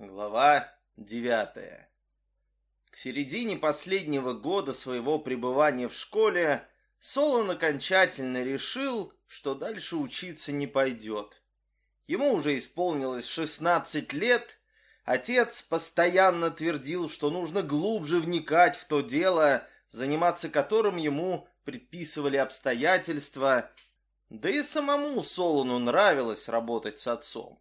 Глава девятая. К середине последнего года своего пребывания в школе Солон окончательно решил, что дальше учиться не пойдет. Ему уже исполнилось 16 лет, отец постоянно твердил, что нужно глубже вникать в то дело, заниматься которым ему предписывали обстоятельства, да и самому Солону нравилось работать с отцом.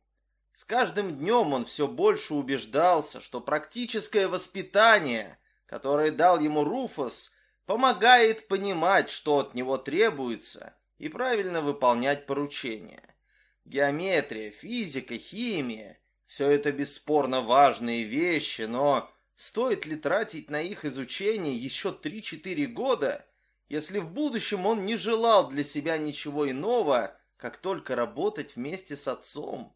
С каждым днем он все больше убеждался, что практическое воспитание, которое дал ему Руфус, помогает понимать, что от него требуется, и правильно выполнять поручения. Геометрия, физика, химия – все это бесспорно важные вещи, но стоит ли тратить на их изучение еще 3-4 года, если в будущем он не желал для себя ничего иного, как только работать вместе с отцом?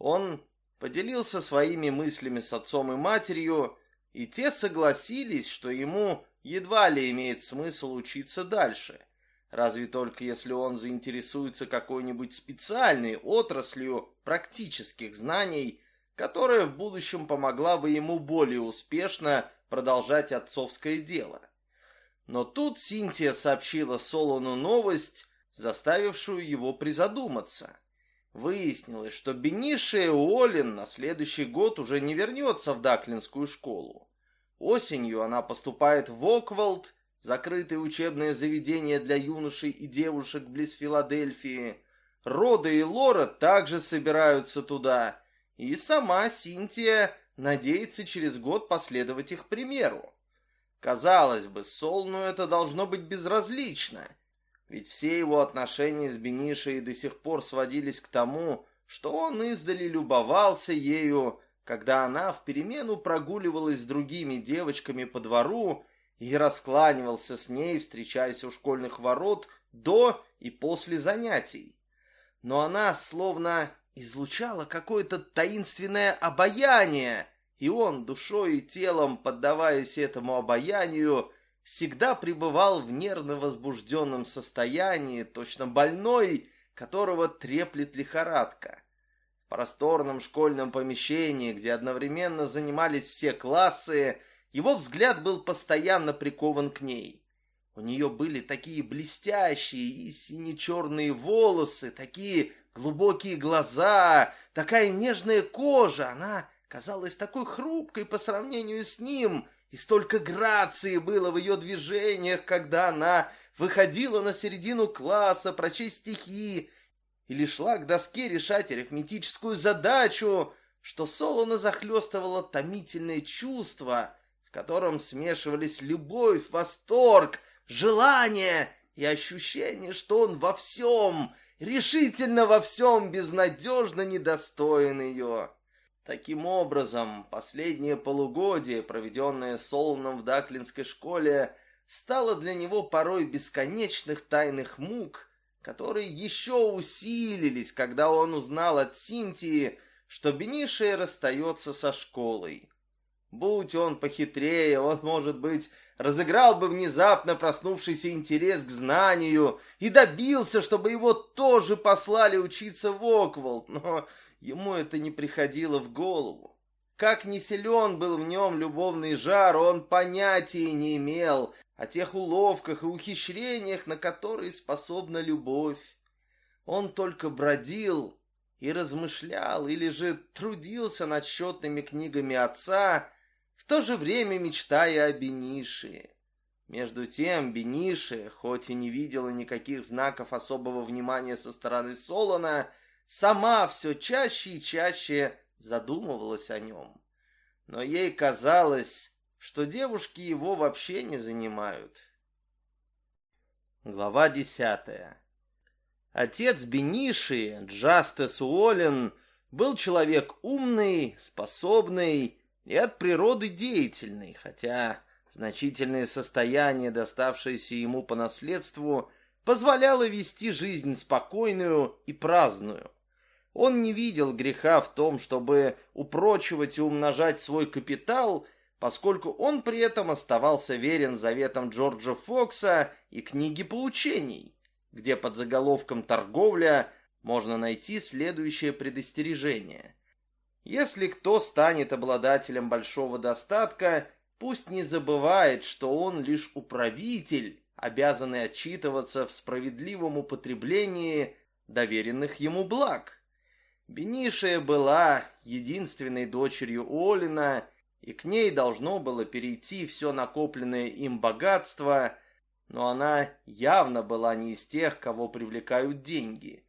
Он поделился своими мыслями с отцом и матерью, и те согласились, что ему едва ли имеет смысл учиться дальше. Разве только если он заинтересуется какой-нибудь специальной отраслью практических знаний, которая в будущем помогла бы ему более успешно продолжать отцовское дело. Но тут Синтия сообщила Солону новость, заставившую его призадуматься. Выяснилось, что Бенишия Уоллен на следующий год уже не вернется в Даклинскую школу. Осенью она поступает в Оквалд, закрытое учебное заведение для юношей и девушек близ Филадельфии. Рода и Лора также собираются туда, и сама Синтия надеется через год последовать их примеру. Казалось бы, Солну это должно быть безразлично — ведь все его отношения с Бенишей до сих пор сводились к тому, что он издали любовался ею, когда она в перемену прогуливалась с другими девочками по двору и раскланивался с ней, встречаясь у школьных ворот до и после занятий. Но она словно излучала какое-то таинственное обаяние, и он, душой и телом поддаваясь этому обаянию, всегда пребывал в нервно возбужденном состоянии, точно больной, которого треплет лихорадка. В просторном школьном помещении, где одновременно занимались все классы, его взгляд был постоянно прикован к ней. У нее были такие блестящие и сине-черные волосы, такие глубокие глаза, такая нежная кожа. Она казалась такой хрупкой по сравнению с ним — и столько грации было в ее движениях, когда она выходила на середину класса прочесть стихи или шла к доске решать арифметическую задачу, что Солона захлестывало томительное чувство, в котором смешивались любовь, восторг, желание и ощущение, что он во всем, решительно во всем безнадежно недостоин ее. Таким образом, последнее полугодие, проведенное Солоном в Даклинской школе, стало для него порой бесконечных тайных мук, которые еще усилились, когда он узнал от Синтии, что Бенишия расстается со школой. Будь он похитрее, он, может быть, разыграл бы внезапно проснувшийся интерес к знанию и добился, чтобы его тоже послали учиться в Окволд, но Ему это не приходило в голову. Как не силен был в нем любовный жар, он понятия не имел о тех уловках и ухищрениях, на которые способна любовь. Он только бродил и размышлял, или же трудился над счетными книгами отца, в то же время мечтая о Бенише. Между тем Бенише, хоть и не видела никаких знаков особого внимания со стороны Солона, сама все чаще и чаще задумывалась о нем. Но ей казалось, что девушки его вообще не занимают. Глава десятая. Отец Бениши, Джастес Уоллен, был человек умный, способный и от природы деятельный, хотя значительное состояние, доставшееся ему по наследству, позволяло вести жизнь спокойную и праздную. Он не видел греха в том, чтобы упрочивать и умножать свой капитал, поскольку он при этом оставался верен заветам Джорджа Фокса и книге поучений, где под заголовком «Торговля» можно найти следующее предостережение. Если кто станет обладателем большого достатка, пусть не забывает, что он лишь управитель, обязанный отчитываться в справедливом употреблении доверенных ему благ. Бенишия была единственной дочерью Олина, и к ней должно было перейти все накопленное им богатство, но она явно была не из тех, кого привлекают деньги.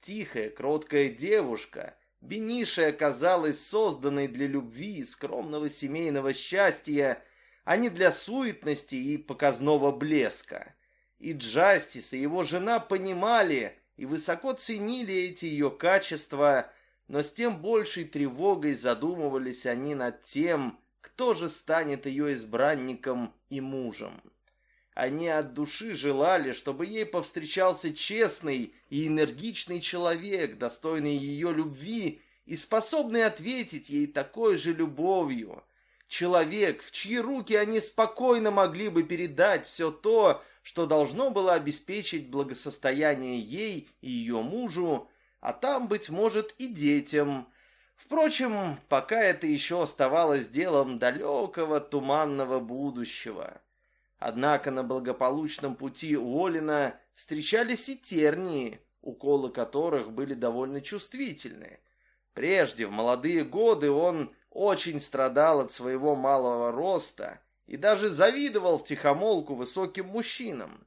Тихая, кроткая девушка, Бенишия оказалась созданной для любви и скромного семейного счастья, а не для суетности и показного блеска. И Джастис и его жена понимали, и высоко ценили эти ее качества, но с тем большей тревогой задумывались они над тем, кто же станет ее избранником и мужем. Они от души желали, чтобы ей повстречался честный и энергичный человек, достойный ее любви и способный ответить ей такой же любовью. Человек, в чьи руки они спокойно могли бы передать все то, что должно было обеспечить благосостояние ей и ее мужу, а там, быть может, и детям. Впрочем, пока это еще оставалось делом далекого туманного будущего. Однако на благополучном пути Уоллина встречались и тернии, уколы которых были довольно чувствительны. Прежде, в молодые годы, он очень страдал от своего малого роста и даже завидовал втихомолку высоким мужчинам.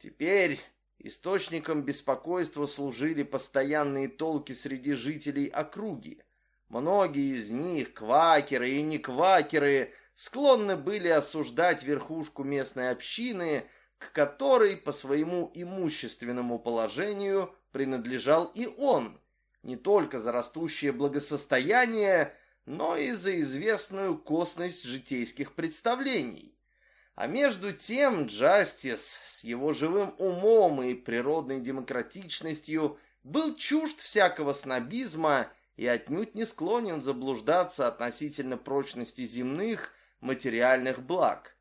Теперь источником беспокойства служили постоянные толки среди жителей округи. Многие из них, квакеры и не квакеры, склонны были осуждать верхушку местной общины, к которой по своему имущественному положению принадлежал и он, не только за растущее благосостояние, но и за известную косность житейских представлений. А между тем Джастис с его живым умом и природной демократичностью был чужд всякого снобизма и отнюдь не склонен заблуждаться относительно прочности земных материальных благ.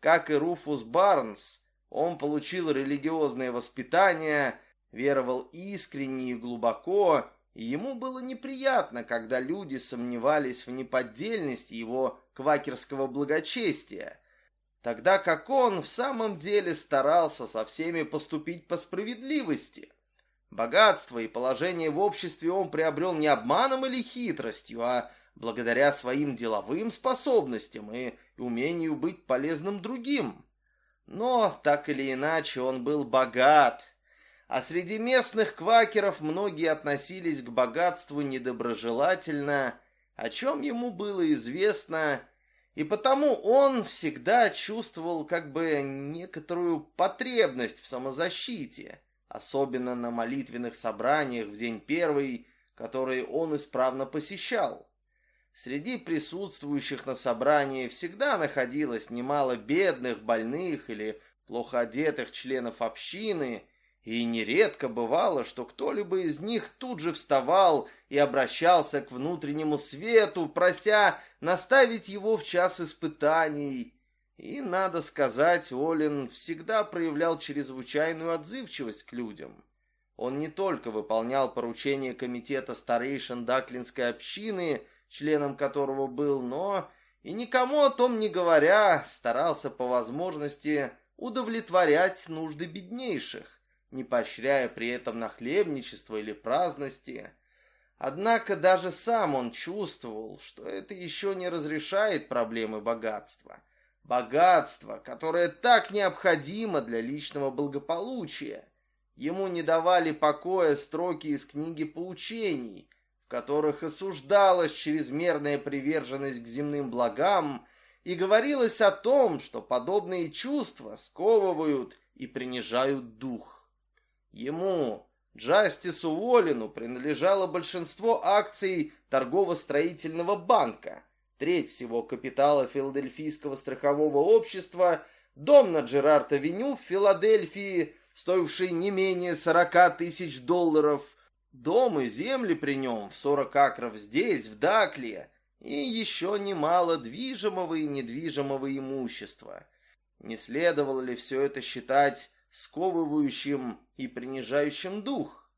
Как и Руфус Барнс, он получил религиозное воспитание, веровал искренне и глубоко ему было неприятно, когда люди сомневались в неподдельности его квакерского благочестия, тогда как он в самом деле старался со всеми поступить по справедливости. Богатство и положение в обществе он приобрел не обманом или хитростью, а благодаря своим деловым способностям и умению быть полезным другим. Но, так или иначе, он был богат – а среди местных квакеров многие относились к богатству недоброжелательно, о чем ему было известно, и потому он всегда чувствовал как бы некоторую потребность в самозащите, особенно на молитвенных собраниях в день первый, которые он исправно посещал. Среди присутствующих на собрании всегда находилось немало бедных, больных или плохо одетых членов общины – и нередко бывало, что кто-либо из них тут же вставал и обращался к внутреннему свету, прося наставить его в час испытаний. И, надо сказать, Олин всегда проявлял чрезвычайную отзывчивость к людям. Он не только выполнял поручения комитета старейшин Даклинской общины, членом которого был, но и никому о том не говоря, старался по возможности удовлетворять нужды беднейших не поощряя при этом нахлебничество или праздности. Однако даже сам он чувствовал, что это еще не разрешает проблемы богатства. Богатство, которое так необходимо для личного благополучия. Ему не давали покоя строки из книги поучений, в которых осуждалась чрезмерная приверженность к земным благам и говорилось о том, что подобные чувства сковывают и принижают дух. Ему, Джастису Уоллину, принадлежало большинство акций торгово-строительного банка, треть всего капитала Филадельфийского страхового общества, дом на Джерард-авеню в Филадельфии, стоивший не менее 40 тысяч долларов, дом и земли при нем в 40 акров здесь, в Дакле, и еще немало движимого и недвижимого имущества. Не следовало ли все это считать сковывающим и принижающим дух.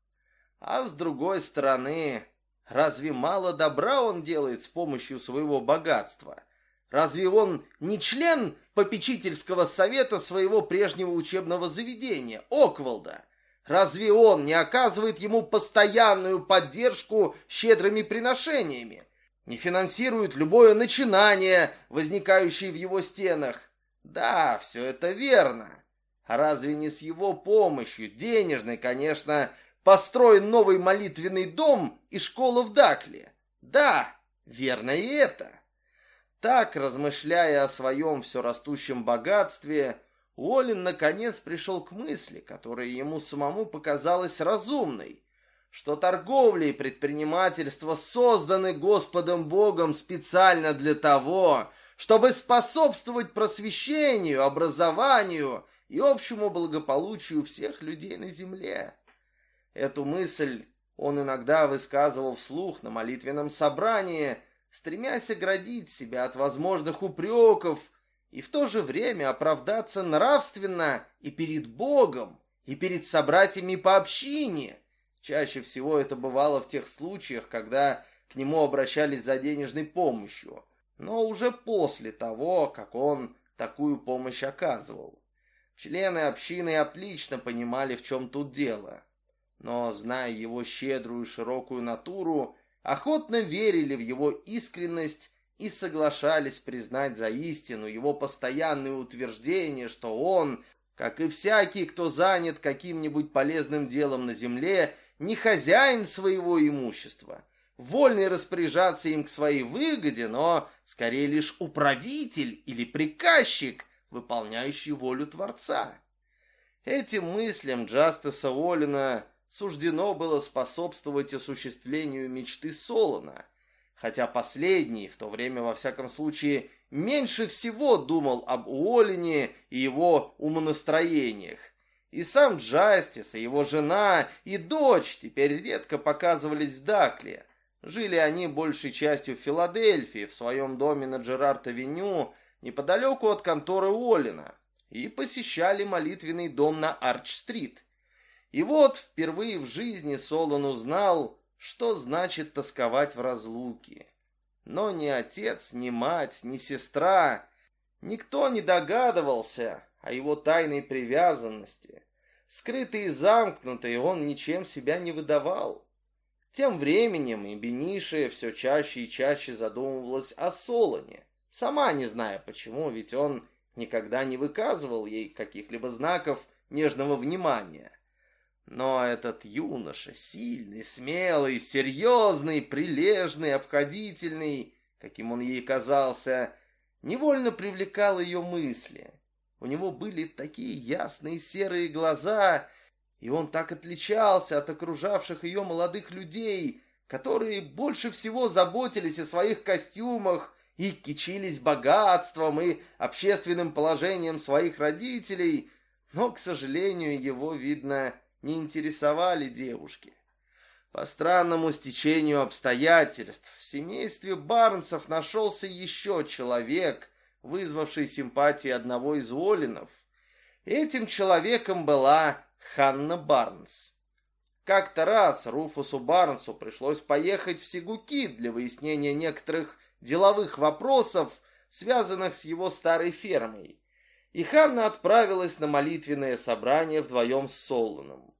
А с другой стороны, Разве мало добра он делает с помощью своего богатства? Разве он не член попечительского совета своего прежнего учебного заведения, Оквалда? Разве он не оказывает ему постоянную поддержку щедрыми приношениями? Не финансирует любое начинание, возникающее в его стенах? Да, все это верно. Разве не с его помощью, денежной, конечно, построен новый молитвенный дом и школа в Дакле? Да, верно и это. Так, размышляя о своем все растущем богатстве, Уоллен наконец пришел к мысли, которая ему самому показалась разумной, что торговля и предпринимательство созданы Господом Богом специально для того, чтобы способствовать просвещению, образованию и общему благополучию всех людей на земле. Эту мысль он иногда высказывал вслух на молитвенном собрании, стремясь оградить себя от возможных упреков и в то же время оправдаться нравственно и перед Богом, и перед собратьями по общине. Чаще всего это бывало в тех случаях, когда к нему обращались за денежной помощью, но уже после того, как он такую помощь оказывал. Члены общины отлично понимали, в чем тут дело, но, зная его щедрую широкую натуру, охотно верили в его искренность и соглашались признать за истину его постоянное утверждение, что он, как и всякий, кто занят каким-нибудь полезным делом на земле, не хозяин своего имущества, вольный распоряжаться им к своей выгоде, но скорее лишь управитель или приказчик, выполняющий волю Творца. Этим мыслям Джастиса Уоллина суждено было способствовать осуществлению мечты Солона – хотя последний, в то время во всяком случае, меньше всего думал об Уоллине и его умонастроениях. И сам Джастис, и его жена, и дочь теперь редко показывались в Дакле. Жили они большей частью в Филадельфии, в своем доме на Джерард-авеню, неподалеку от конторы Уоллина, и посещали молитвенный дом на Арч-стрит. И вот впервые в жизни Солон узнал, что значит тосковать в разлуке. Но ни отец, ни мать, ни сестра, никто не догадывался о его тайной привязанности. Скрытый и замкнутый, он ничем себя не выдавал. Тем временем и Бенише все чаще и чаще задумывалась о Солоне, сама не зная почему, ведь он никогда не выказывал ей каких-либо знаков нежного внимания. Но этот юноша, сильный, смелый, серьезный, прилежный, обходительный, каким он ей казался, невольно привлекал ее мысли. У него были такие ясные серые глаза, и он так отличался от окружавших ее молодых людей, которые больше всего заботились о своих костюмах и кичились богатством и общественным положением своих родителей, но, к сожалению, его, видно, не интересовали девушки. По странному стечению обстоятельств в семействе Барнсов нашелся еще человек, вызвавший симпатии одного из Волинов. Этим человеком была Ханна Барнс. Как-то раз Руфусу Барнсу пришлось поехать в Сигуки для выяснения некоторых деловых вопросов, связанных с его старой фермой и Ханна отправилась на молитвенное собрание вдвоем с Солоном.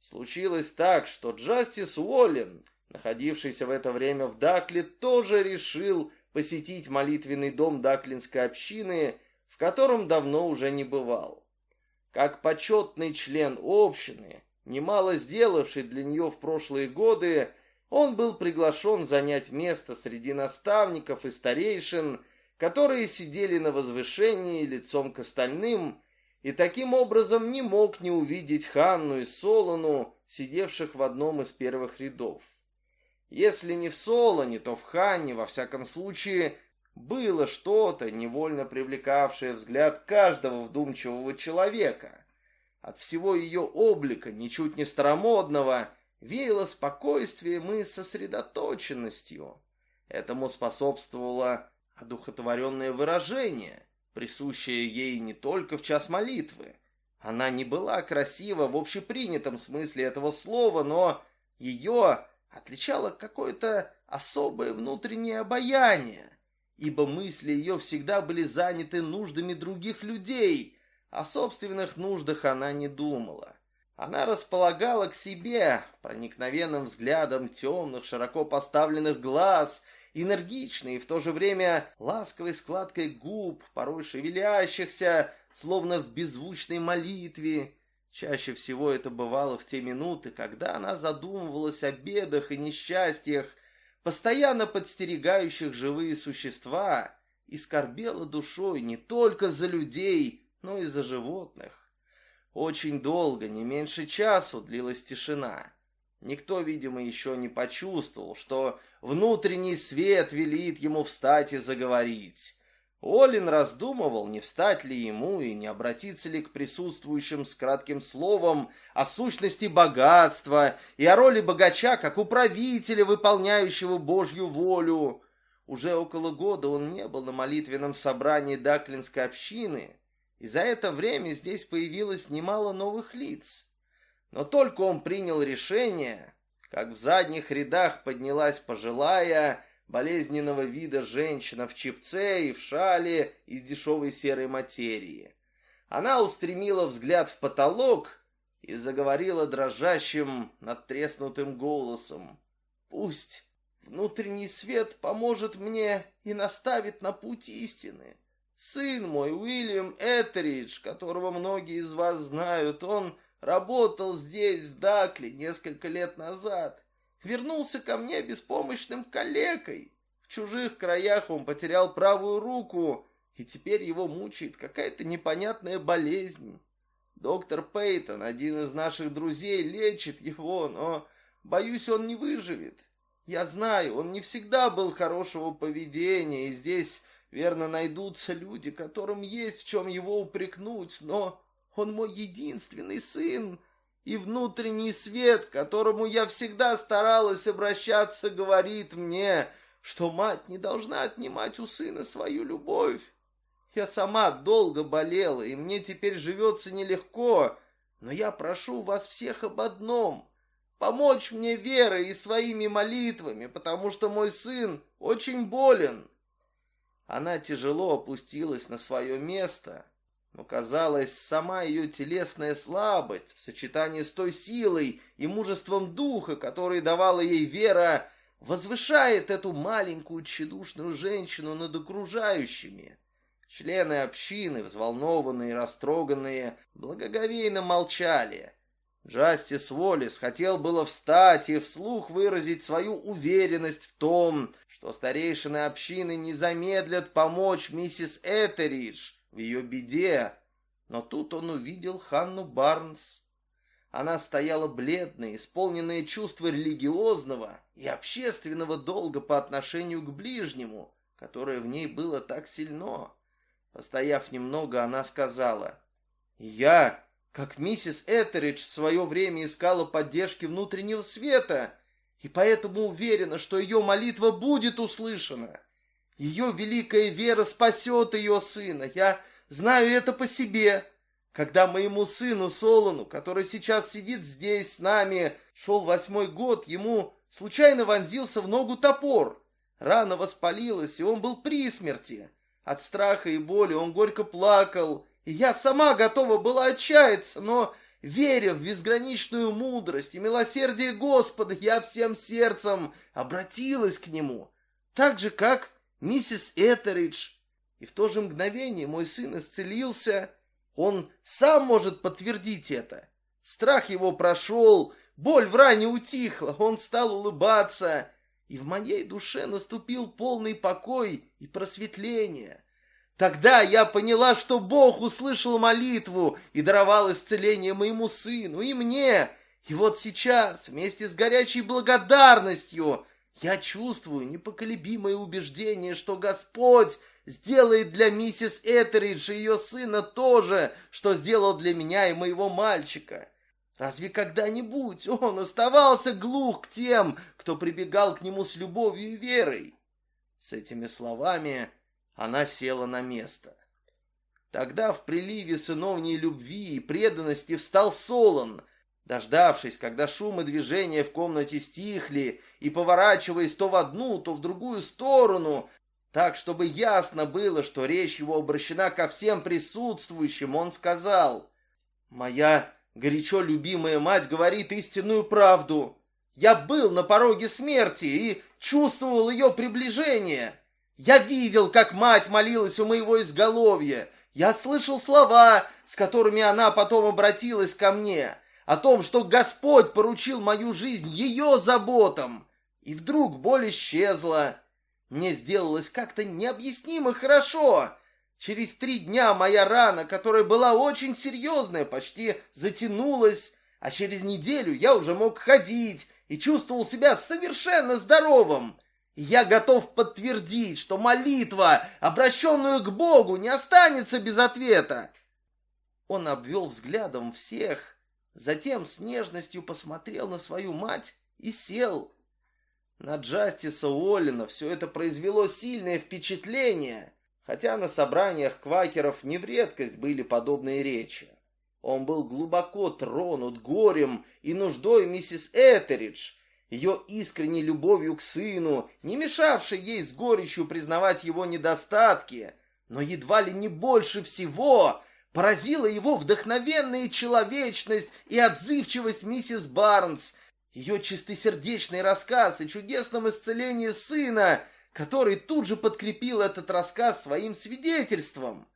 Случилось так, что Джастис Уоллен, находившийся в это время в Дакле, тоже решил посетить молитвенный дом даклинской общины, в котором давно уже не бывал. Как почетный член общины, немало сделавший для нее в прошлые годы, он был приглашен занять место среди наставников и старейшин, которые сидели на возвышении лицом к остальным, и таким образом не мог не увидеть Ханну и Солону, сидевших в одном из первых рядов. Если не в Солоне, то в Ханне, во всяком случае, было что-то, невольно привлекавшее взгляд каждого вдумчивого человека. От всего ее облика, ничуть не старомодного, веяло спокойствием и сосредоточенностью. Этому способствовало одухотворенное выражение, присущее ей не только в час молитвы. Она не была красива в общепринятом смысле этого слова, но ее отличало какое-то особое внутреннее обаяние, ибо мысли ее всегда были заняты нуждами других людей, о собственных нуждах она не думала. Она располагала к себе проникновенным взглядом темных, широко поставленных глаз, энергичной и в то же время ласковой складкой губ, порой шевелящихся, словно в беззвучной молитве. Чаще всего это бывало в те минуты, когда она задумывалась о бедах и несчастьях, постоянно подстерегающих живые существа, и скорбела душой не только за людей, но и за животных. Очень долго, не меньше часу, длилась тишина. Никто, видимо, еще не почувствовал, что внутренний свет велит ему встать и заговорить. Олин раздумывал, не встать ли ему и не обратиться ли к присутствующим с кратким словом о сущности богатства и о роли богача как управителя, выполняющего Божью волю. Уже около года он не был на молитвенном собрании Даклинской общины, и за это время здесь появилось немало новых лиц. Но только он принял решение, как в задних рядах поднялась пожилая, болезненного вида женщина в чипце и в шале из дешевой серой материи. Она устремила взгляд в потолок и заговорила дрожащим, надтреснутым голосом. «Пусть внутренний свет поможет мне и наставит на путь истины. Сын мой, Уильям Этеридж, которого многие из вас знают, он работал здесь, в Дакле, несколько лет назад. Вернулся ко мне беспомощным калекой. В чужих краях он потерял правую руку, и теперь его мучает какая-то непонятная болезнь. Доктор Пейтон, один из наших друзей, лечит его, но, боюсь, он не выживет. Я знаю, он не всегда был хорошего поведения, и здесь Верно, найдутся люди, которым есть в чем его упрекнуть, но он мой единственный сын, и внутренний свет, к которому я всегда старалась обращаться, говорит мне, что мать не должна отнимать у сына свою любовь. Я сама долго болела, и мне теперь живется нелегко, но я прошу вас всех об одном — помочь мне верой и своими молитвами, потому что мой сын очень болен». Она тяжело опустилась на свое место, но, казалось, сама ее телесная слабость в сочетании с той силой и мужеством духа, которые давала ей вера, возвышает эту маленькую тщедушную женщину над окружающими. Члены общины, взволнованные и растроганные, благоговейно молчали. Джастис Уоллес хотел было встать и вслух выразить свою уверенность в том, что старейшины общины не замедлят помочь миссис Этеридж в ее беде. Но тут он увидел Ханну Барнс. Она стояла бледная, исполненная чувства религиозного и общественного долга по отношению к ближнему, которое в ней было так сильно. Постояв немного, она сказала, «Я, как миссис Этеридж в свое время искала поддержки внутреннего света, — и поэтому уверена, что ее молитва будет услышана. Ее великая вера спасет ее сына. Я знаю это по себе. Когда моему сыну Солону, который сейчас сидит здесь с нами, шел восьмой год, ему случайно вонзился в ногу топор. Рана воспалилась, и он был при смерти. От страха и боли он горько плакал, я сама готова была отчаяться, но Веря в безграничную мудрость и милосердие Господа, я всем сердцем обратилась к Нему, так же, как миссис Этеридж. И в то же мгновение мой сын исцелился. Он сам может подтвердить это. Страх его прошел, боль в ране утихла, он стал улыбаться, и в моей душе наступил полный покой и просветление. Тогда я поняла, что Бог услышал молитву и даровал исцеление моему сыну и мне. И вот сейчас, вместе с горячей благодарностью, я чувствую непоколебимое убеждение, что Господь сделает для миссис Этеридж и ее сына то же, что сделал для меня и моего мальчика. Разве когда-нибудь он оставался глух к тем, кто прибегал к нему с любовью и верой? С этими словами она села на место. Тогда в приливе сыновней любви и преданности встал Солон. Дождавшись, когда шум и движение в комнате стихли, и поворачиваясь то в одну, то в другую сторону, так, чтобы ясно было, что речь его обращена ко всем присутствующим, он сказал, «Моя горячо любимая мать говорит истинную правду. Я был на пороге смерти и чувствовал ее приближение. Я видел, как мать молилась у моего изголовья. Я слышал слова, с которыми она потом обратилась ко мне» о том, что Господь поручил мою жизнь ее заботам. И вдруг боль исчезла. Мне сделалось как-то необъяснимо хорошо. Через три дня моя рана, которая была очень серьезная, почти затянулась, а через неделю я уже мог ходить и чувствовал себя совершенно здоровым. Я готов подтвердить, что молитва, обращенную к Богу, не останется без ответа. Он обвел взглядом всех, Затем с нежностью посмотрел на свою мать и сел. На Джастиса Уоллина все это произвело сильное впечатление, хотя на собраниях квакеров не в редкость были подобные речи. Он был глубоко тронут горем и нуждой миссис Этеридж, ее искренней любовью к сыну, не мешавшей ей с горечью признавать его недостатки, но едва ли не больше всего Поразила его вдохновенная человечность и отзывчивость миссис Барнс, ее чистосердечный рассказ о чудесном исцелении сына, который тут же подкрепил этот рассказ своим свидетельством.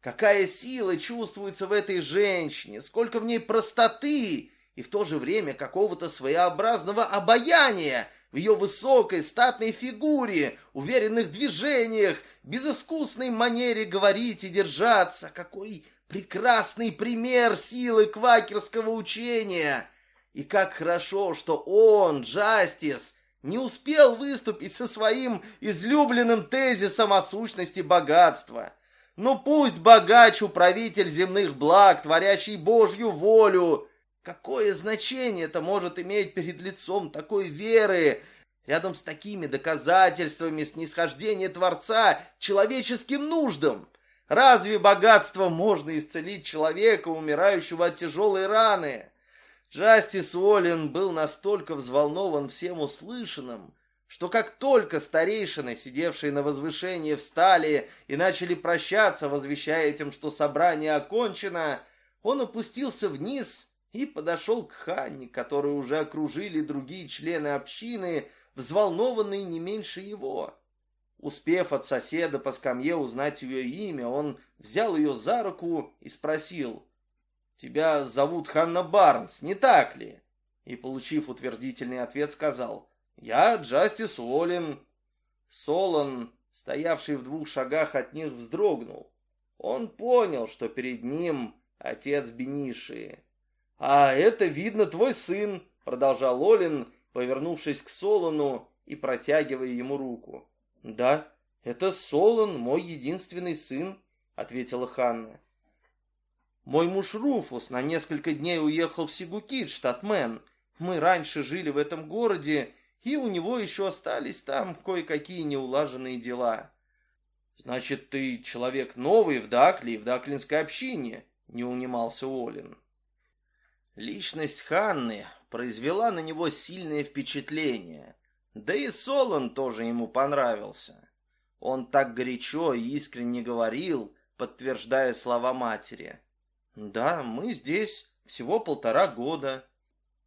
Какая сила чувствуется в этой женщине, сколько в ней простоты и в то же время какого-то своеобразного обаяния в ее высокой статной фигуре, уверенных движениях, безыскусной манере говорить и держаться. Какой Прекрасный пример силы квакерского учения. И как хорошо, что он, Джастис, не успел выступить со своим излюбленным тезисом о сущности богатства. Но пусть богач управитель земных благ, творящий Божью волю. Какое значение это может иметь перед лицом такой веры, рядом с такими доказательствами снисхождения Творца человеческим нуждам? Разве богатство можно исцелить человека, умирающего от тяжелой раны? Джастис Уоллен был настолько взволнован всем услышанным, что как только старейшины, сидевшие на возвышении, встали и начали прощаться, возвещая этим, что собрание окончено, он опустился вниз и подошел к Ханне, которую уже окружили другие члены общины, взволнованные не меньше его. Успев от соседа по скамье узнать ее имя, он взял ее за руку и спросил, «Тебя зовут Ханна Барнс, не так ли?» И, получив утвердительный ответ, сказал, «Я Джастис Уоллен». Солон, стоявший в двух шагах от них, вздрогнул. Он понял, что перед ним отец Бениши. «А это, видно, твой сын», — продолжал Олин, повернувшись к Солону и протягивая ему руку. «Да, это Солон, мой единственный сын», — ответила Ханна. «Мой муж Руфус на несколько дней уехал в Сигукит, штат Мэн. Мы раньше жили в этом городе, и у него еще остались там кое-какие неулаженные дела». «Значит, ты человек новый в Дакле и в даклинской общине», — не унимался Олин. Личность Ханны произвела на него сильное впечатление — да и Солон тоже ему понравился. Он так горячо и искренне говорил, подтверждая слова матери. «Да, мы здесь всего полтора года.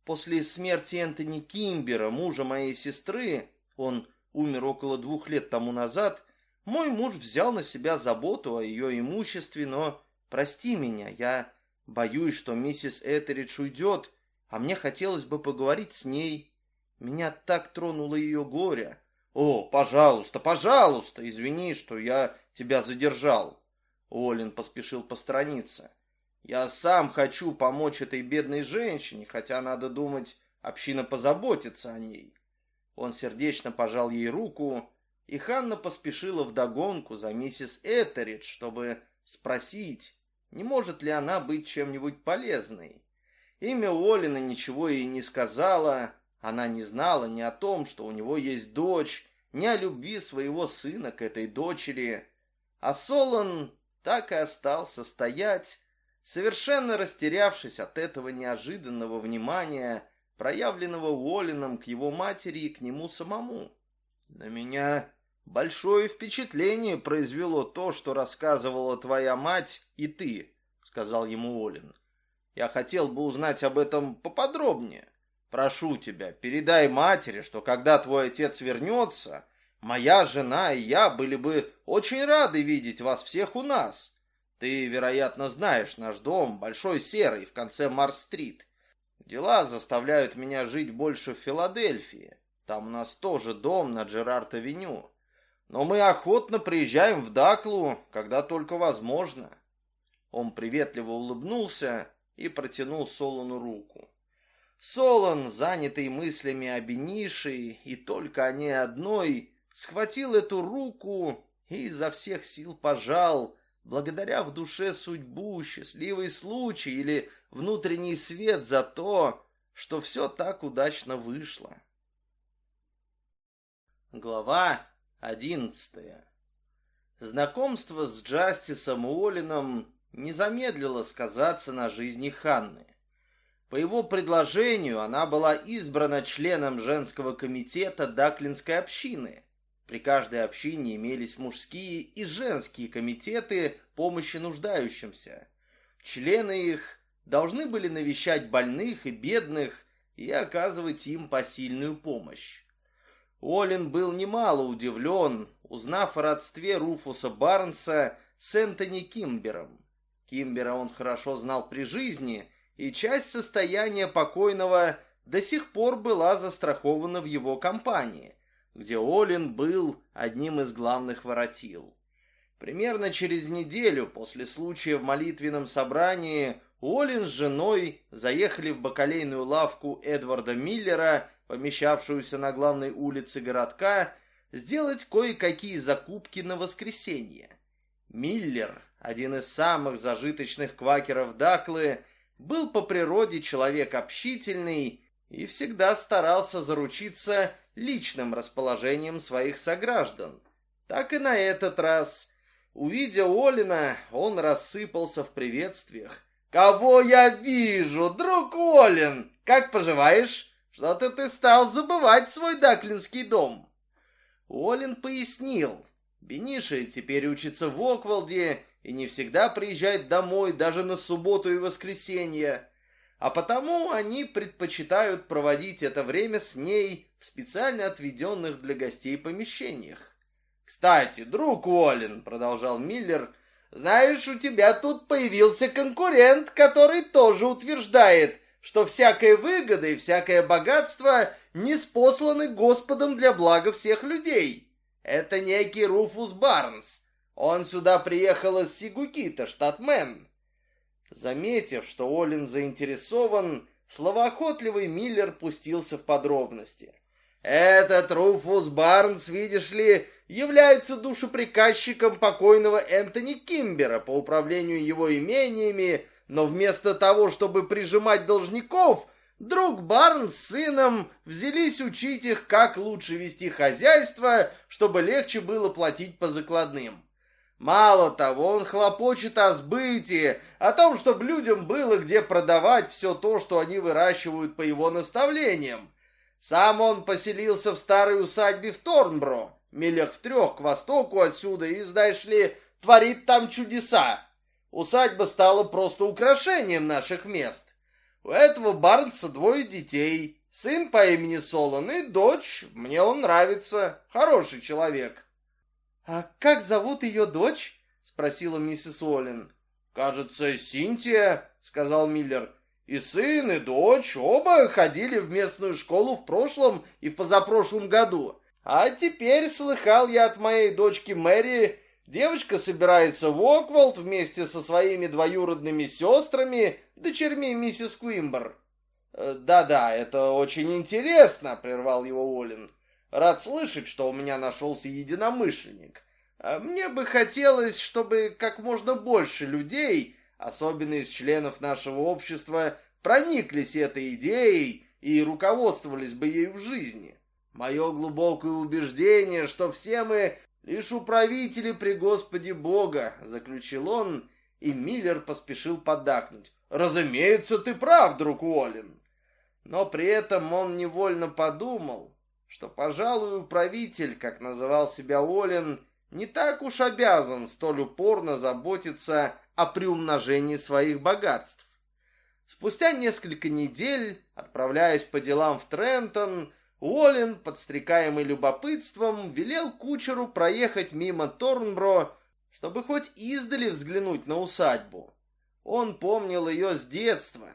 После смерти Энтони Кимбера, мужа моей сестры, он умер около двух лет тому назад, мой муж взял на себя заботу о ее имуществе, но, прости меня, я боюсь, что миссис Этеридж уйдет, а мне хотелось бы поговорить с ней». Меня так тронуло ее горе. О, пожалуйста, пожалуйста, извини, что я тебя задержал. Олин поспешил посторониться. Я сам хочу помочь этой бедной женщине, хотя, надо думать, община позаботится о ней. Он сердечно пожал ей руку, и Ханна поспешила вдогонку за миссис Этеридж, чтобы спросить, не может ли она быть чем-нибудь полезной. Имя Олина ничего ей не сказала, она не знала ни о том, что у него есть дочь, ни о любви своего сына к этой дочери. А Солон так и остался стоять совершенно растерявшись от этого неожиданного внимания, проявленного Уоллином к его матери и к нему самому. На меня большое впечатление произвело то, что рассказывала твоя мать и ты, сказал ему Уоллин. Я хотел бы узнать об этом поподробнее. Прошу тебя, передай матери, что когда твой отец вернется, моя жена и я были бы очень рады видеть вас всех у нас. Ты, вероятно, знаешь наш дом, Большой Серый, в конце Марс-стрит. Дела заставляют меня жить больше в Филадельфии. Там у нас тоже дом на Джерард-авеню. Но мы охотно приезжаем в Даклу, когда только возможно. Он приветливо улыбнулся и протянул Солону руку. Солон, занятый мыслями о Бенише и только о ней одной, схватил эту руку и изо всех сил пожал, благодаря в душе судьбу, счастливый случай или внутренний свет за то, что все так удачно вышло. Глава одиннадцатая Знакомство с Джастисом Уоллином не замедлило сказаться на жизни Ханны. По его предложению она была избрана членом женского комитета Даклинской общины, при каждой общине имелись мужские и женские комитеты помощи нуждающимся. Члены их должны были навещать больных и бедных и оказывать им посильную помощь. Олин был немало удивлен, узнав о родстве Руфуса Барнса с Энтони Кимбером. Кимбера он хорошо знал при жизни, и часть состояния покойного до сих пор была застрахована в его компании где Олин был одним из главных воротил. Примерно через неделю после случая в молитвенном собрании Олин с женой заехали в бакалейную лавку Эдварда Миллера, помещавшуюся на главной улице городка, сделать кое-какие закупки на воскресенье. Миллер, один из самых зажиточных квакеров Даклы, был по природе человек общительный и всегда старался заручиться личным расположением своих сограждан. Так и на этот раз. Увидя Олина, он рассыпался в приветствиях. «Кого я вижу, друг Олин? Как поживаешь? Что-то ты стал забывать свой даклинский дом». Олин пояснил. Бениша теперь учится в Оквалде и не всегда приезжает домой даже на субботу и воскресенье а потому они предпочитают проводить это время с ней в специально отведенных для гостей помещениях. «Кстати, друг Уоллен», — продолжал Миллер, — «знаешь, у тебя тут появился конкурент, который тоже утверждает, что всякая выгода и всякое богатство не спосланы Господом для блага всех людей. Это некий Руфус Барнс. Он сюда приехал из Сигукита, штат Мэн. Заметив, что Олин заинтересован, словоохотливый Миллер пустился в подробности. «Этот Руфус Барнс, видишь ли, является душеприказчиком покойного Энтони Кимбера по управлению его имениями, но вместо того, чтобы прижимать должников, друг Барнс с сыном взялись учить их, как лучше вести хозяйство, чтобы легче было платить по закладным. Мало того, он хлопочет о сбытии, о том, чтобы людям было где продавать все то, что они выращивают по его наставлениям. Сам он поселился в старой усадьбе в Торнбро, милях в трех к востоку отсюда, и, знаешь ли, творит там чудеса. Усадьба стала просто украшением наших мест. У этого Барнса двое детей, сын по имени Солон и дочь, мне он нравится, хороший человек. «А как зовут ее дочь?» — спросила миссис Уоллен. «Кажется, Синтия», — сказал Миллер. «И сын, и дочь оба ходили в местную школу в прошлом и в позапрошлом году. А теперь слыхал я от моей дочки Мэри, девочка собирается в Оквалд вместе со своими двоюродными сестрами, дочерьми миссис Куимбер». «Э, «Да-да, это очень интересно», — прервал его Уоллен. Рад слышать, что у меня нашелся единомышленник. А мне бы хотелось, чтобы как можно больше людей, особенно из членов нашего общества, прониклись этой идеей и руководствовались бы ею в жизни. Мое глубокое убеждение, что все мы лишь управители при Господе Бога, заключил он, и Миллер поспешил поддакнуть. «Разумеется, ты прав, друг Уоллен!» Но при этом он невольно подумал, что, пожалуй, управитель, как называл себя Уоллен, не так уж обязан столь упорно заботиться о приумножении своих богатств. Спустя несколько недель, отправляясь по делам в Трентон, Уоллен, подстрекаемый любопытством, велел кучеру проехать мимо Торнбро, чтобы хоть издали взглянуть на усадьбу. Он помнил ее с детства,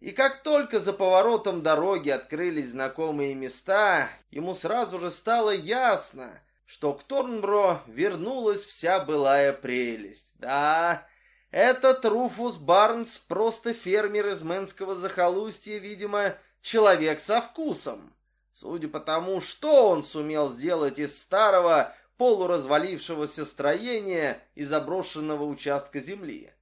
и как только за поворотом дороги открылись знакомые места, ему сразу же стало ясно, что к Торнбро вернулась вся былая прелесть. Да, этот Руфус Барнс просто фермер из Мэнского захолустья, видимо, человек со вкусом. Судя по тому, что он сумел сделать из старого, полуразвалившегося строения и заброшенного участка земли.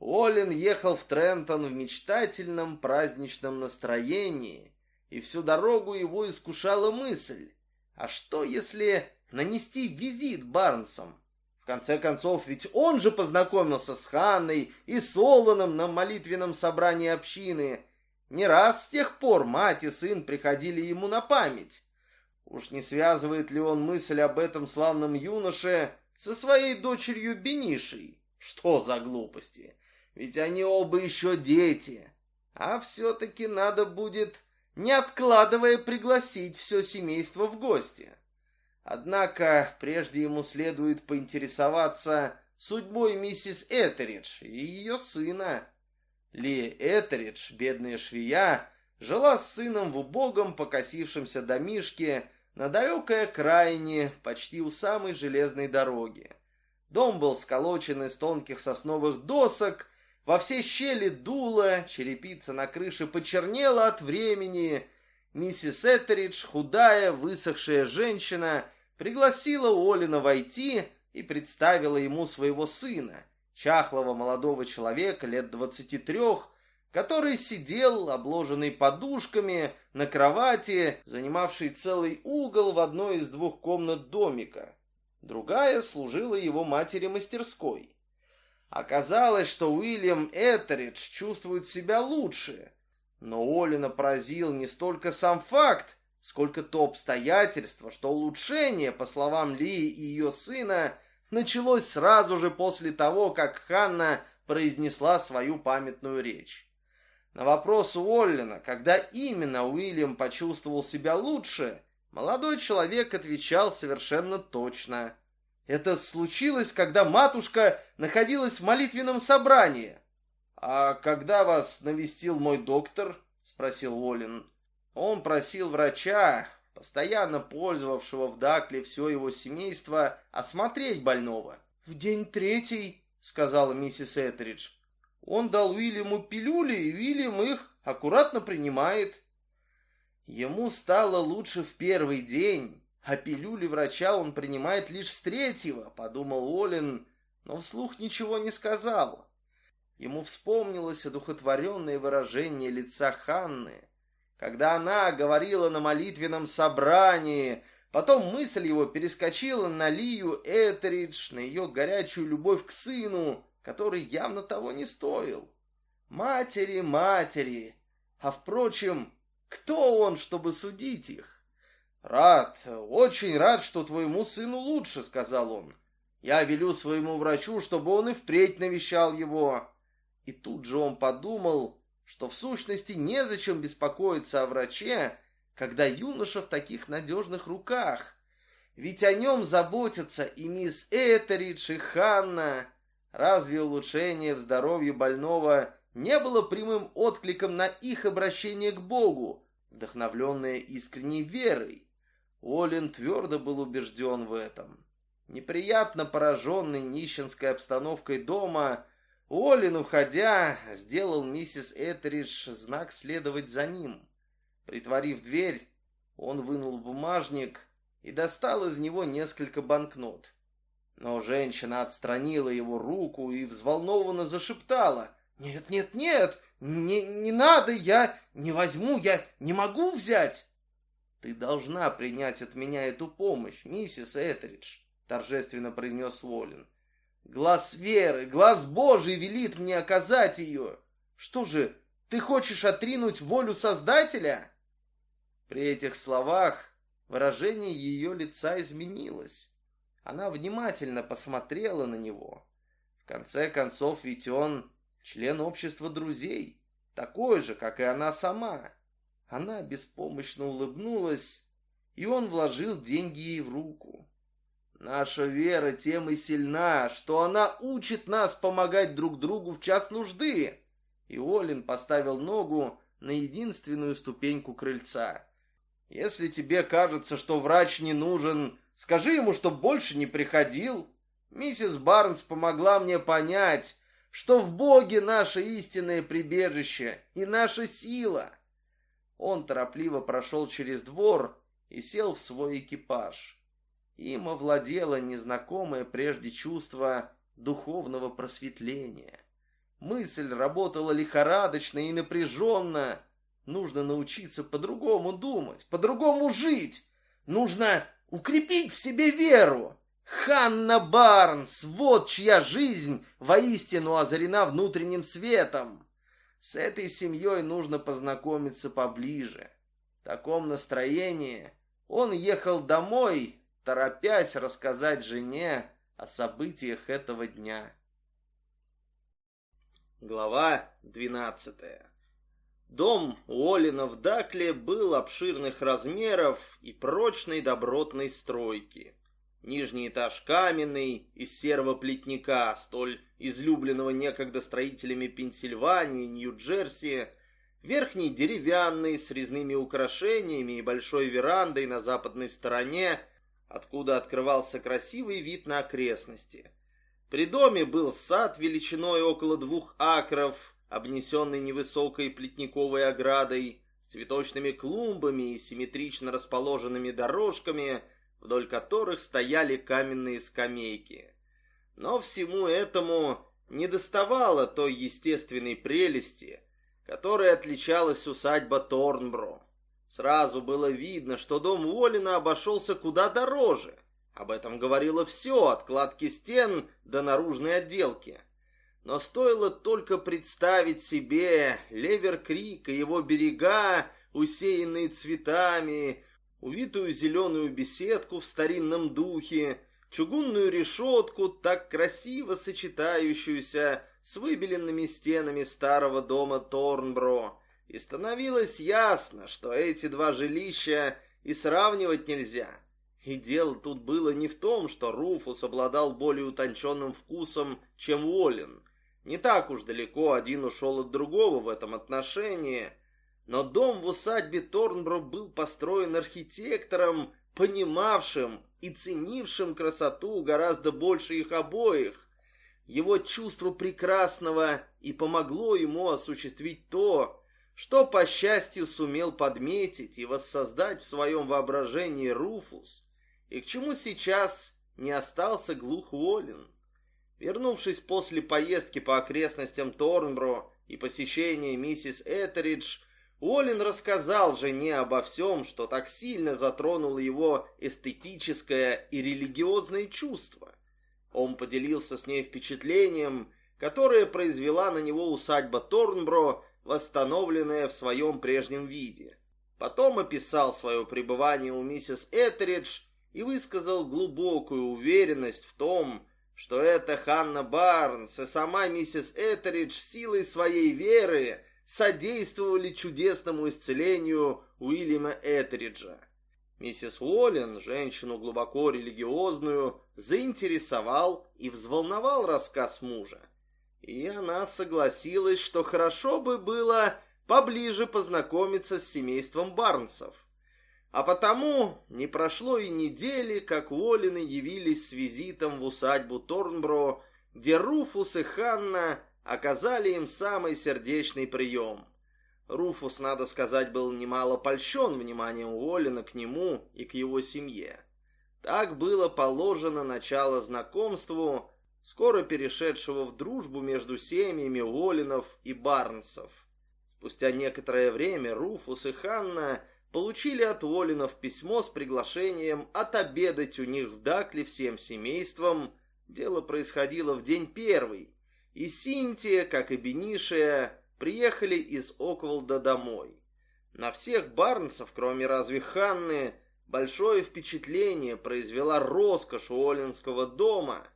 Олин ехал в Трентон в мечтательном праздничном настроении, и всю дорогу его искушала мысль, а что если нанести визит Барнсам? В конце концов, ведь он же познакомился с Ханной и Солоном на молитвенном собрании общины, не раз с тех пор мать и сын приходили ему на память. Уж не связывает ли он мысль об этом славном юноше со своей дочерью Бенишей? Что за глупости? Ведь они оба еще дети. А все-таки надо будет, не откладывая, пригласить все семейство в гости. Однако прежде ему следует поинтересоваться судьбой миссис Этеридж и ее сына. Ли Этеридж, бедная швея, жила с сыном в убогом покосившемся домишке на далекой окраине, почти у самой железной дороги. Дом был сколочен из тонких сосновых досок, во все щели дуло, черепица на крыше почернела от времени. Миссис Этеридж, худая, высохшая женщина, пригласила Олина войти и представила ему своего сына — чахлого молодого человека лет двадцати трех, который сидел, обложенный подушками, на кровати, занимавший целый угол в одной из двух комнат домика. Другая служила его матери мастерской. Оказалось, что Уильям Этеридж чувствует себя лучше, но Олина поразил не столько сам факт, сколько то обстоятельство, что улучшение, по словам Ли и ее сына, началось сразу же после того, как Ханна произнесла свою памятную речь. На вопрос Уоллина, когда именно Уильям почувствовал себя лучше, молодой человек отвечал совершенно точно. Это случилось, когда матушка находилась в молитвенном собрании. «А когда вас навестил мой доктор?» — спросил Уоллин. Он просил врача, постоянно пользовавшего в Дакле все его семейство, осмотреть больного. «В день третий», — сказала миссис Этридж, — «он дал Уильяму пилюли, и Уильям их аккуратно принимает». Ему стало лучше в первый день, а пилюли врача он принимает лишь с третьего, подумал Олин, но вслух ничего не сказал. Ему вспомнилось одухотворенное выражение лица Ханны, когда она говорила на молитвенном собрании. Потом мысль его перескочила на Лию Этеридж, на ее горячую любовь к сыну, который явно того не стоил. Матери, матери! А впрочем, кто он, чтобы судить их? «Рад, очень рад, что твоему сыну лучше», — сказал он. «Я велю своему врачу, чтобы он и впредь навещал его». И тут же он подумал, что в сущности незачем беспокоиться о враче, когда юноша в таких надежных руках. Ведь о нем заботятся и мисс Этеридж, и Ханна. Разве улучшение в здоровье больного не было прямым откликом на их обращение к Богу, вдохновленное искренней верой? Олин твердо был убежден в этом. Неприятно пораженный нищенской обстановкой дома, Олин, уходя, сделал миссис Этеридж знак следовать за ним. Притворив дверь, он вынул бумажник и достал из него несколько банкнот. Но женщина отстранила его руку и взволнованно зашептала. «Нет, нет, нет, не, не надо, я не возьму, я не могу взять!» «Ты должна принять от меня эту помощь, миссис Этеридж», — торжественно произнес Волин. Глаз веры, глаз Божий велит мне оказать ее. Что же, ты хочешь отринуть волю Создателя?» При этих словах выражение ее лица изменилось. Она внимательно посмотрела на него. В конце концов, ведь он член общества друзей, такой же, как и она сама. Она беспомощно улыбнулась, и он вложил деньги ей в руку. Наша вера тем и сильна, что она учит нас помогать друг другу в час нужды. И Олин поставил ногу на единственную ступеньку крыльца. Если тебе кажется, что врач не нужен, скажи ему, чтоб больше не приходил. Миссис Барнс помогла мне понять, что в Боге наше истинное прибежище и наша сила. Он торопливо прошел через двор и сел в свой экипаж. Им овладело незнакомое прежде чувство духовного просветления. Мысль работала лихорадочно и напряженно. Нужно научиться по-другому думать, по-другому жить. Нужно укрепить в себе веру. Ханна Барнс, вот чья жизнь воистину озарена внутренним светом. С этой семьей нужно познакомиться поближе. В таком настроении он ехал домой торопясь рассказать жене о событиях этого дня. Глава 12 Дом Уоллина в Дакле был обширных размеров и прочной добротной стройки. Нижний этаж каменный, из серого плетника, столь излюбленного некогда строителями Пенсильвании, Нью-Джерси, верхний деревянный, с резными украшениями и большой верандой на западной стороне, откуда открывался красивый вид на окрестности. При доме был сад величиной около двух акров, обнесенный невысокой плетниковой оградой, с цветочными клумбами и симметрично расположенными дорожками, вдоль которых стояли каменные скамейки. Но всему этому не доставало той естественной прелести, которой отличалась усадьба Торнбро. Сразу было видно, что дом Уоллина обошелся куда дороже. Об этом говорило все, от кладки стен до наружной отделки. Но стоило только представить себе Левер-Крик и его берега, усеянные цветами, увитую зеленую беседку в старинном духе, чугунную решетку, так красиво сочетающуюся с выбеленными стенами старого дома Торнбро, и становилось ясно, что эти два жилища и сравнивать нельзя. И дело тут было не в том, что Руфус обладал более утонченным вкусом, чем Уоллен. Не так уж далеко один ушел от другого в этом отношении. Но дом в усадьбе Торнбро был построен архитектором, понимавшим и ценившим красоту гораздо больше их обоих. Его чувство прекрасного и помогло ему осуществить то, что, по счастью, сумел подметить и воссоздать в своем воображении Руфус, и к чему сейчас не остался глух Уоллен. Вернувшись после поездки по окрестностям Торнбро и посещения миссис Этеридж, Уоллен рассказал жене обо всем, что так сильно затронуло его эстетическое и религиозное чувство. Он поделился с ней впечатлением, которое произвела на него усадьба Торнбро восстановленное в своем прежнем виде. Потом описал свое пребывание у миссис Этеридж и высказал глубокую уверенность в том, что это Ханна Барнс и сама миссис Этеридж силой своей веры содействовали чудесному исцелению Уильяма Этериджа. Миссис Уоллен, женщину глубоко религиозную, заинтересовал и взволновал рассказ мужа и она согласилась, что хорошо бы было поближе познакомиться с семейством Барнсов. А потому не прошло и недели, как Уоллины явились с визитом в усадьбу Торнбро, где Руфус и Ханна оказали им самый сердечный прием. Руфус, надо сказать, был немало польщен вниманием Уоллина к нему и к его семье. Так было положено начало знакомству, скоро перешедшего в дружбу между семьями Уоллинов и Барнсов. Спустя некоторое время Руфус и Ханна получили от Уоллинов письмо с приглашением отобедать у них в Дакле всем семейством дело происходило в день первый, и Синтия, как и Бенишия, приехали из Окволда домой. На всех Барнсов, кроме разве Ханны, большое впечатление произвела роскошь Уоллинского дома.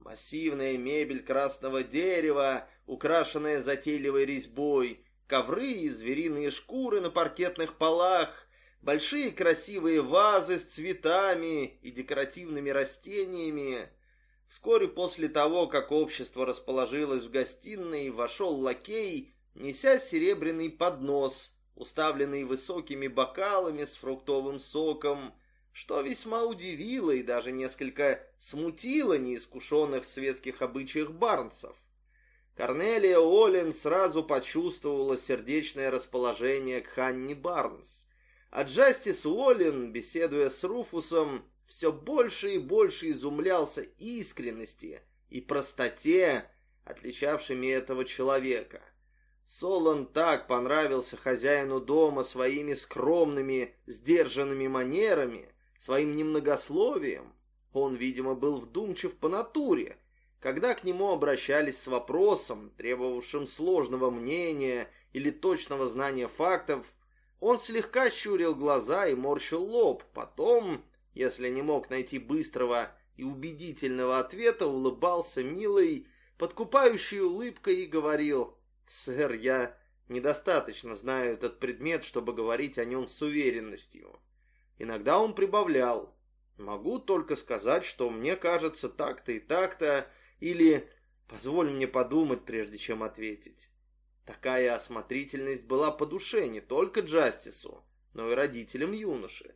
Массивная мебель красного дерева, украшенная затейливой резьбой, ковры и звериные шкуры на паркетных полах, большие красивые вазы с цветами и декоративными растениями. Вскоре после того, как общество расположилось в гостиной, вошел лакей, неся серебряный поднос, уставленный высокими бокалами с фруктовым соком, что весьма удивило и даже несколько смутило неискушенных в светских обычаях барнцев. Корнелия Оллен сразу почувствовала сердечное расположение к Ханни Барнс. А Джастис Уоллен, беседуя с Руфусом, все больше и больше изумлялся искренности и простоте, отличавшими этого человека. Солон так понравился хозяину дома своими скромными, сдержанными манерами, своим немногословием. Он, видимо, был вдумчив по натуре. Когда к нему обращались с вопросом, требовавшим сложного мнения или точного знания фактов, он слегка щурил глаза и морщил лоб, потом, если не мог найти быстрого и убедительного ответа, улыбался милой, подкупающей улыбкой и говорил «Сэр, я недостаточно знаю этот предмет, чтобы говорить о нем с уверенностью». Иногда он прибавлял «Могу только сказать, что мне кажется так-то и так-то» или «Позволь мне подумать, прежде чем ответить». Такая осмотрительность была по душе не только Джастису, но и родителям юноши.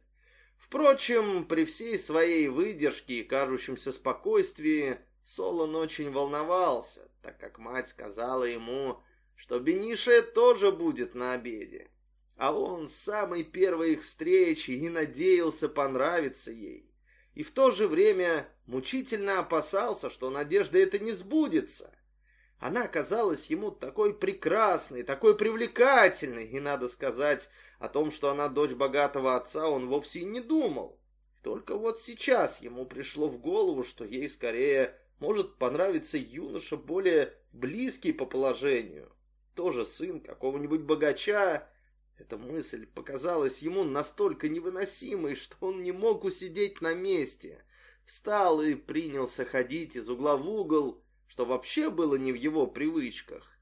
Впрочем, при всей своей выдержке и кажущемся спокойствии, Солон очень волновался, так как мать сказала ему, что Бенише тоже будет на обеде. А он с самой первой их встречи и надеялся понравиться ей. И в то же время мучительно опасался, что надежда эта не сбудется. Она казалась ему такой прекрасной, такой привлекательной, и, надо сказать, о том, что она дочь богатого отца, он вовсе не думал. Только вот сейчас ему пришло в голову, что ей скорее может понравиться юноша более близкий по положению. Тоже сын какого-нибудь богача. Эта мысль показалась ему настолько невыносимой, что он не мог усидеть на месте. Встал и принялся ходить из угла в угол, что вообще было не в его привычках.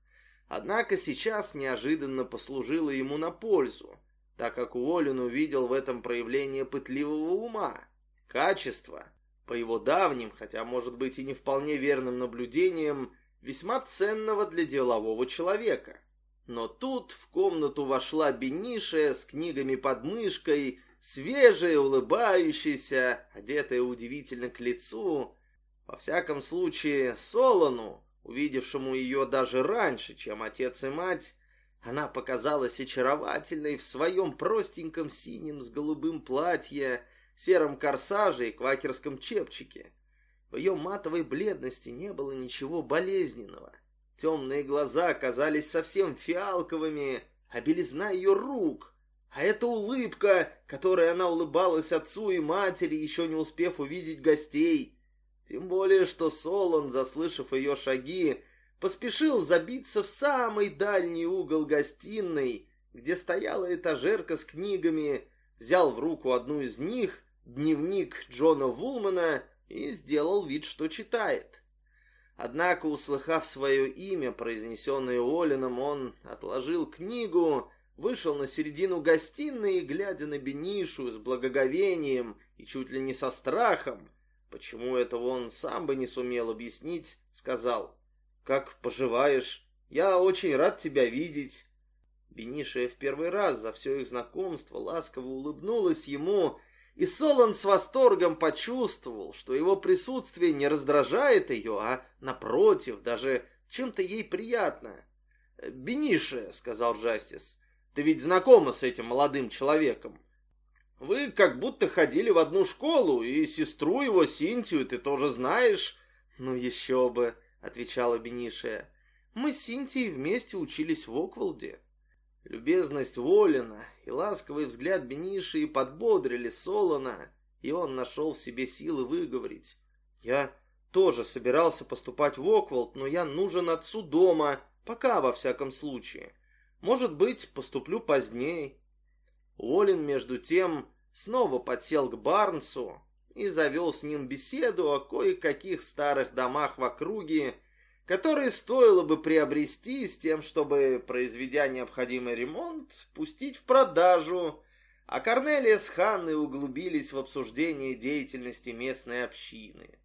Однако сейчас неожиданно послужило ему на пользу, так как Уоллен увидел в этом проявление пытливого ума, качество, по его давним, хотя может быть и не вполне верным наблюдениям, весьма ценного для делового человека. Но тут в комнату вошла Бениша с книгами под мышкой, свежая, улыбающаяся, одетая удивительно к лицу, во всяком случае, Солону, увидевшему ее даже раньше, чем отец и мать, она показалась очаровательной в своем простеньком синем с голубым платье, сером корсаже и квакерском чепчике. В ее матовой бледности не было ничего болезненного. Темные глаза казались совсем фиалковыми, а белизна ее рук, а эта улыбка, которой она улыбалась отцу и матери, еще не успев увидеть гостей, тем более, что Солон, заслышав ее шаги, поспешил забиться в самый дальний угол гостиной, где стояла этажерка с книгами, взял в руку одну из них, дневник Джона Вулмана, и сделал вид, что читает. Однако, услыхав свое имя, произнесенное Олином, он отложил книгу, вышел на середину гостиной и, глядя на Бенишу с благоговением и чуть ли не со страхом, Почему этого он сам бы не сумел объяснить, сказал. «Как поживаешь? Я очень рад тебя видеть». Бенишия в первый раз за все их знакомство ласково улыбнулась ему, и Солон с восторгом почувствовал, что его присутствие не раздражает ее, а, напротив, даже чем-то ей приятно. «Бениша», — сказал Джастис, — «ты ведь знакома с этим молодым человеком?» Вы как будто ходили в одну школу, и сестру его, Синтию, ты тоже знаешь?» «Ну еще бы», — отвечала Бенишия. «Мы с Синтией вместе учились в Оквалде». Любезность Волина и ласковый взгляд Бенишии подбодрили Солона, и он нашел в себе силы выговорить. «Я тоже собирался поступать в Окволд, но я нужен отцу дома, пока во всяком случае. Может быть, поступлю позднее. Уоллен, между тем, снова подсел к Барнсу и завел с ним беседу о кое-каких старых домах в округе, которые стоило бы приобрести с тем, чтобы, произведя необходимый ремонт, пустить в продажу, а Корнелия с Ханной углубились в обсуждение деятельности местной общины.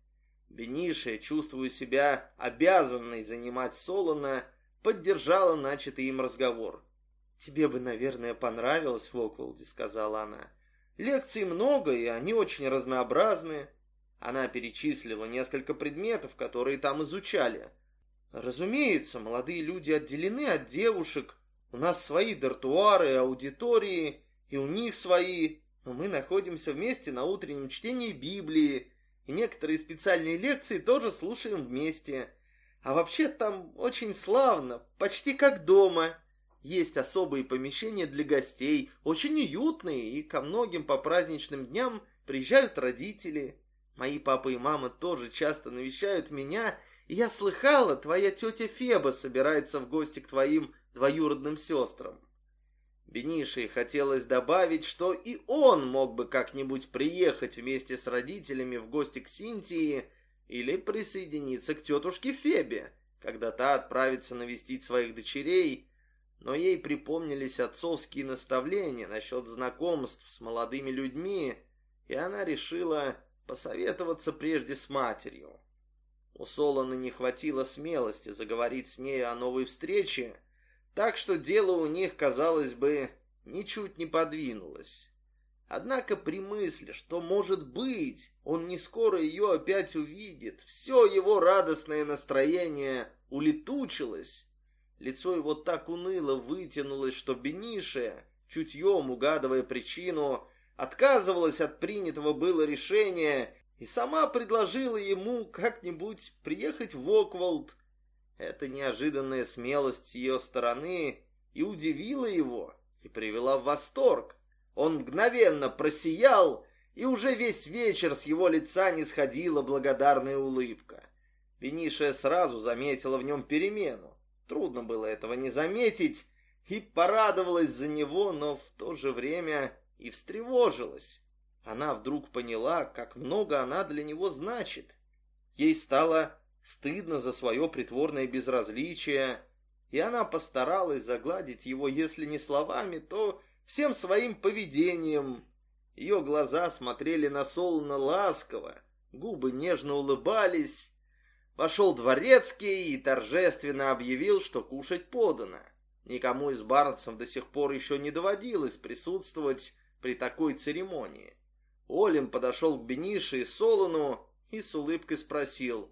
Бениша, чувствуя себя обязанной занимать Солона, поддержала начатый им разговор. «Тебе бы, наверное, понравилось в Окволде», — сказала она. «Лекций много, и они очень разнообразны». Она перечислила несколько предметов, которые там изучали. «Разумеется, молодые люди отделены от девушек. У нас свои дартуары аудитории, и у них свои, но мы находимся вместе на утреннем чтении Библии, и некоторые специальные лекции тоже слушаем вместе. А вообще там очень славно, почти как дома». Есть особые помещения для гостей, очень уютные, и ко многим по праздничным дням приезжают родители. Мои папа и мама тоже часто навещают меня, я слыхала, твоя тетя Феба собирается в гости к твоим двоюродным сестрам. Бенишей хотелось добавить, что и он мог бы как-нибудь приехать вместе с родителями в гости к Синтии или присоединиться к тетушке Фебе, когда та отправится навестить своих дочерей, но ей припомнились отцовские наставления насчет знакомств с молодыми людьми, и она решила посоветоваться прежде с матерью. У Солона не хватило смелости заговорить с ней о новой встрече, так что дело у них, казалось бы, ничуть не подвинулось. Однако при мысли, что, может быть, он не скоро ее опять увидит, все его радостное настроение улетучилось, Лицо его так уныло вытянулось, что Бенише, чутьем угадывая причину, отказывалась от принятого было решения и сама предложила ему как-нибудь приехать в Окволд. Эта неожиданная смелость с ее стороны и удивила его, и привела в восторг. Он мгновенно просиял, и уже весь вечер с его лица не сходила благодарная улыбка. Бениша сразу заметила в нем перемену. Трудно было этого не заметить, и порадовалась за него, но в то же время и встревожилась. Она вдруг поняла, как много она для него значит. Ей стало стыдно за свое притворное безразличие, и она постаралась загладить его, если не словами, то всем своим поведением. Ее глаза смотрели на Солна ласково, губы нежно улыбались, Вошел дворецкий и торжественно объявил, что кушать подано. Никому из барнцев до сих пор еще не доводилось присутствовать при такой церемонии. Олин подошел к Бенише и Солону и с улыбкой спросил.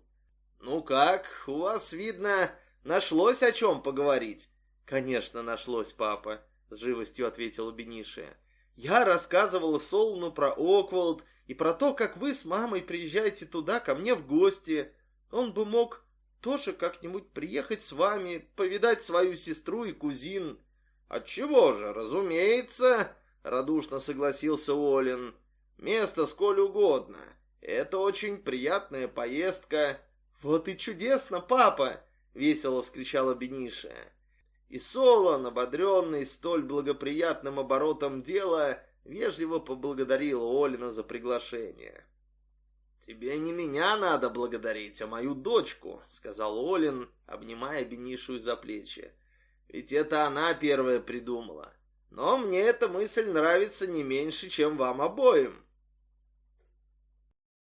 «Ну как, у вас, видно, нашлось о чем поговорить?» «Конечно, нашлось, папа», — с живостью ответила Бениша. «Я рассказывала Солону про Окволд и про то, как вы с мамой приезжаете туда ко мне в гости. Он бы мог тоже как-нибудь приехать с вами, повидать свою сестру и кузин. Отчего же, разумеется, радушно согласился Олин. Место сколь угодно. Это очень приятная поездка. Вот и чудесно, папа, весело вскричала Бениша. И Солон, ободренный столь благоприятным оборотом дела, вежливо поблагодарил Олина за приглашение. «Тебе не меня надо благодарить, а мою дочку», — сказал Олин, обнимая Бенишу за плечи. «Ведь это она первая придумала. Но мне эта мысль нравится не меньше, чем вам обоим».